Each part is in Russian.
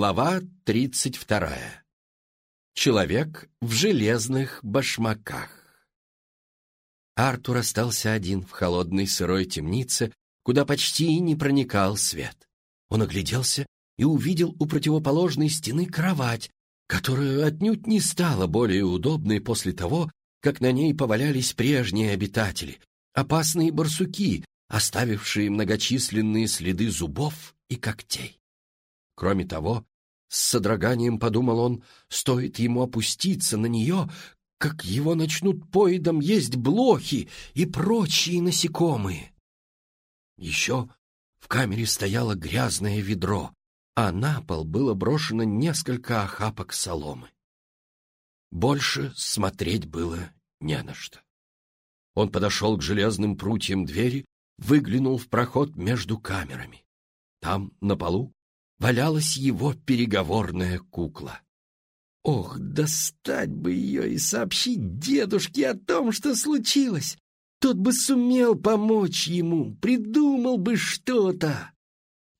Глава тридцать вторая. Человек в железных башмаках. Артур остался один в холодной сырой темнице, куда почти не проникал свет. Он огляделся и увидел у противоположной стены кровать, которая отнюдь не стала более удобной после того, как на ней повалялись прежние обитатели, опасные барсуки, оставившие многочисленные следы зубов и когтей. Кроме того, с содроганием подумал он, стоит ему опуститься на нее, как его начнут поедом есть блохи и прочие насекомые. Еще в камере стояло грязное ведро, а на пол было брошено несколько охапок соломы. Больше смотреть было не на что. Он подошел к железным прутьям двери, выглянул в проход между камерами. Там, на полу, валялась его переговорная кукла. Ох, достать бы ее и сообщить дедушке о том, что случилось. Тот бы сумел помочь ему, придумал бы что-то.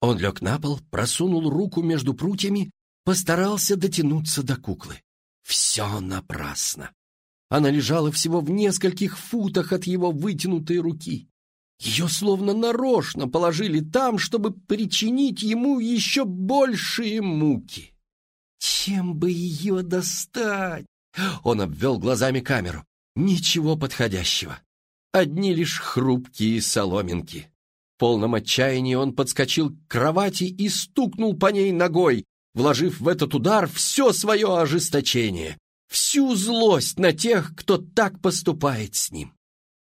Он лег на пол, просунул руку между прутьями, постарался дотянуться до куклы. Все напрасно. Она лежала всего в нескольких футах от его вытянутой руки. Ее словно нарочно положили там, чтобы причинить ему еще большие муки. Чем бы ее достать? Он обвел глазами камеру. Ничего подходящего. Одни лишь хрупкие соломинки. В полном отчаянии он подскочил к кровати и стукнул по ней ногой, вложив в этот удар все свое ожесточение, всю злость на тех, кто так поступает с ним.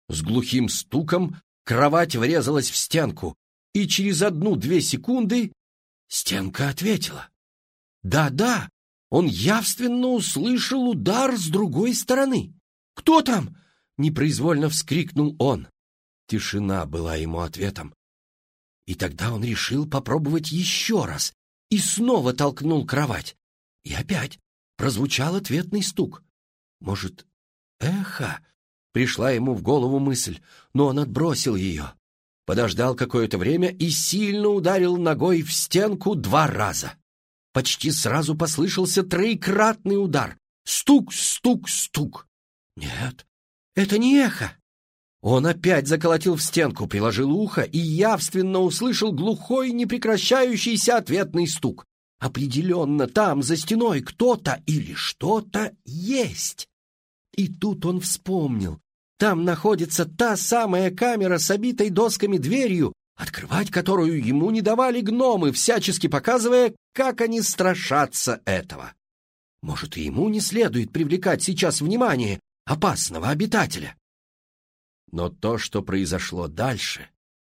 С глухим стуком Кровать врезалась в стенку, и через одну-две секунды стенка ответила. Да-да, он явственно услышал удар с другой стороны. «Кто там?» — непроизвольно вскрикнул он. Тишина была ему ответом. И тогда он решил попробовать еще раз и снова толкнул кровать. И опять прозвучал ответный стук. Может, эхо Пришла ему в голову мысль, но он отбросил ее. Подождал какое-то время и сильно ударил ногой в стенку два раза. Почти сразу послышался троекратный удар. Стук, стук, стук. Нет, это не эхо. Он опять заколотил в стенку, приложил ухо и явственно услышал глухой, непрекращающийся ответный стук. Определенно там, за стеной, кто-то или что-то есть. И тут он вспомнил, там находится та самая камера с обитой досками дверью, открывать которую ему не давали гномы, всячески показывая, как они страшатся этого. Может, и ему не следует привлекать сейчас внимание опасного обитателя. Но то, что произошло дальше,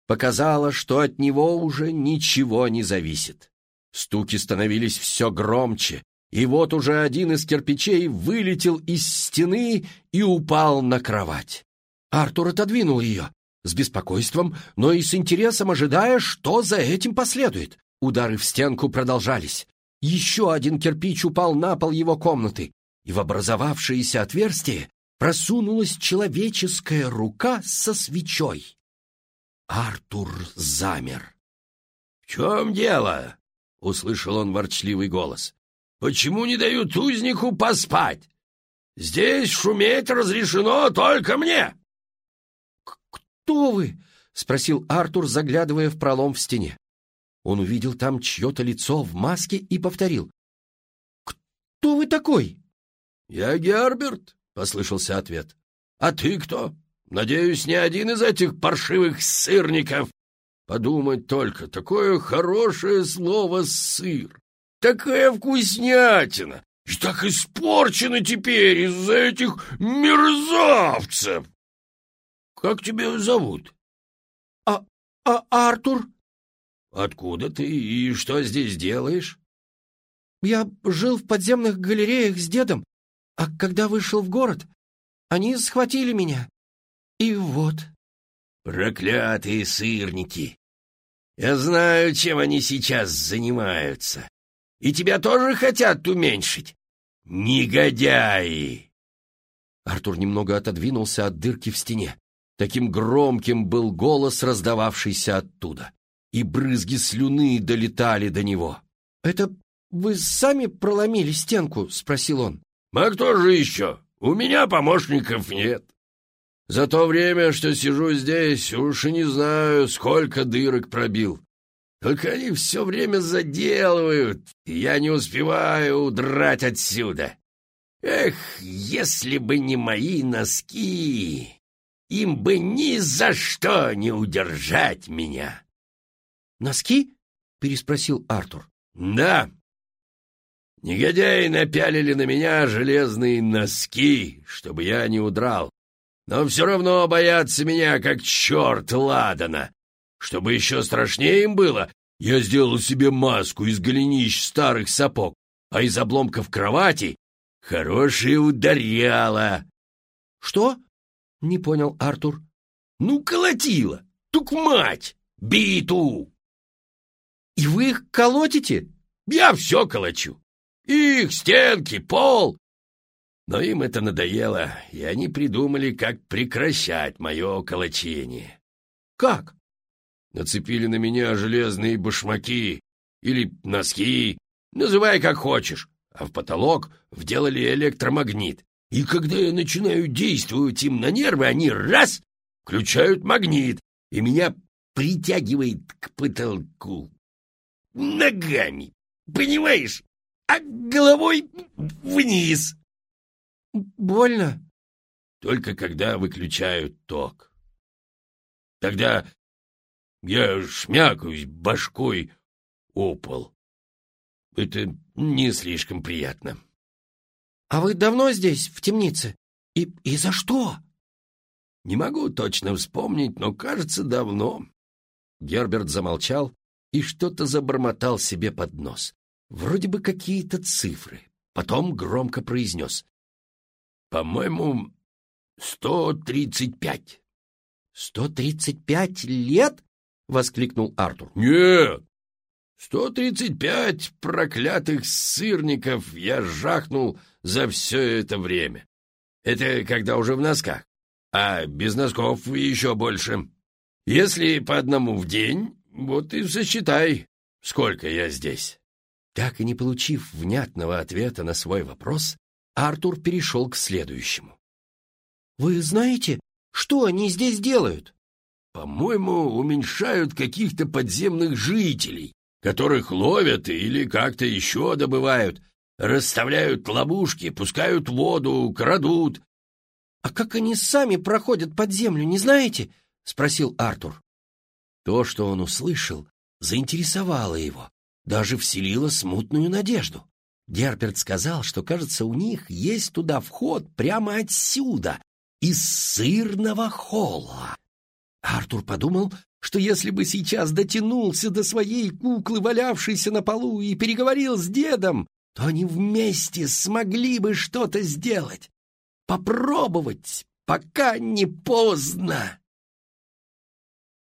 показало, что от него уже ничего не зависит. Стуки становились все громче, и вот уже один из кирпичей вылетел из стены и упал на кровать. Артур отодвинул ее, с беспокойством, но и с интересом ожидая, что за этим последует. Удары в стенку продолжались. Еще один кирпич упал на пол его комнаты, и в образовавшееся отверстие просунулась человеческая рука со свечой. Артур замер. — В чем дело? — услышал он ворчливый голос. Почему не дают узнику поспать? Здесь шуметь разрешено только мне!» «Кто вы?» — спросил Артур, заглядывая в пролом в стене. Он увидел там чье-то лицо в маске и повторил. «Кто вы такой?» «Я Герберт», — послышался ответ. «А ты кто? Надеюсь, не один из этих паршивых сырников. Подумать только, такое хорошее слово «сыр». Такая вкуснятина! И так испорчена теперь из-за этих мерзавцев! Как тебя зовут? А, а Артур? Откуда ты и что здесь делаешь? Я жил в подземных галереях с дедом, а когда вышел в город, они схватили меня. И вот. Проклятые сырники! Я знаю, чем они сейчас занимаются. И тебя тоже хотят уменьшить? Негодяи!» Артур немного отодвинулся от дырки в стене. Таким громким был голос, раздававшийся оттуда. И брызги слюны долетали до него. «Это вы сами проломили стенку?» — спросил он. «А кто же еще? У меня помощников нет. За то время, что сижу здесь, уж и не знаю, сколько дырок пробил. Только они все время заделывают, и я не успеваю удрать отсюда. Эх, если бы не мои носки, им бы ни за что не удержать меня. «Носки?» — переспросил Артур. «Да. Негодяи напялили на меня железные носки, чтобы я не удрал. Но все равно боятся меня, как черт ладана. Чтобы еще страшнее им было, я сделал себе маску из голенищ старых сапог, а из обломков кровати — хорошее ударяло. — Что? — не понял Артур. — Ну, колотило. Тук мать! Биту! — И вы их колотите? — Я все колочу. Их, стенки, пол. Но им это надоело, и они придумали, как прекращать мое колочение. — Как? Нацепили на меня железные башмаки или носки, называй как хочешь, а в потолок вделали электромагнит. И когда я начинаю действовать им на нервы, они раз — включают магнит, и меня притягивает к потолку. Ногами, понимаешь? А головой вниз. Больно? Только когда выключают ток. Тогда я шмякаюсь башкой о пол. Это не слишком приятно. — А вы давно здесь, в темнице? И, и за что? — Не могу точно вспомнить, но, кажется, давно. Герберт замолчал и что-то забормотал себе под нос. Вроде бы какие-то цифры. Потом громко произнес. — По-моему, сто тридцать пять. — Сто тридцать пять лет? — воскликнул Артур. «Нет! Сто тридцать пять проклятых сырников я жахнул за все это время. Это когда уже в носках, а без носков еще больше. Если по одному в день, вот и сосчитай, сколько я здесь». Так и не получив внятного ответа на свой вопрос, Артур перешел к следующему. «Вы знаете, что они здесь делают?» По-моему, уменьшают каких-то подземных жителей, которых ловят или как-то еще добывают, расставляют ловушки, пускают воду, крадут. — А как они сами проходят под землю, не знаете? — спросил Артур. То, что он услышал, заинтересовало его, даже вселило смутную надежду. Герберт сказал, что, кажется, у них есть туда вход прямо отсюда, из сырного холла. Артур подумал, что если бы сейчас дотянулся до своей куклы, валявшейся на полу, и переговорил с дедом, то они вместе смогли бы что-то сделать. Попробовать, пока не поздно.